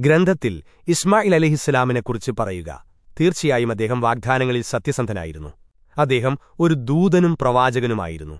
ഗ്രന്ഥത്തിൽ ഇസ്മായിൽ അലഹിസ്സലാമിനെക്കുറിച്ച് പറയുക. തീർച്ചയായും അദ്ദേഹം വാഗ്ദാനങ്ങളിൽ സത്യസന്ധനായിരുന്നു. അദ്ദേഹം ഒരു ദൂതനും പ്രവാചകനുമായിരുന്നു.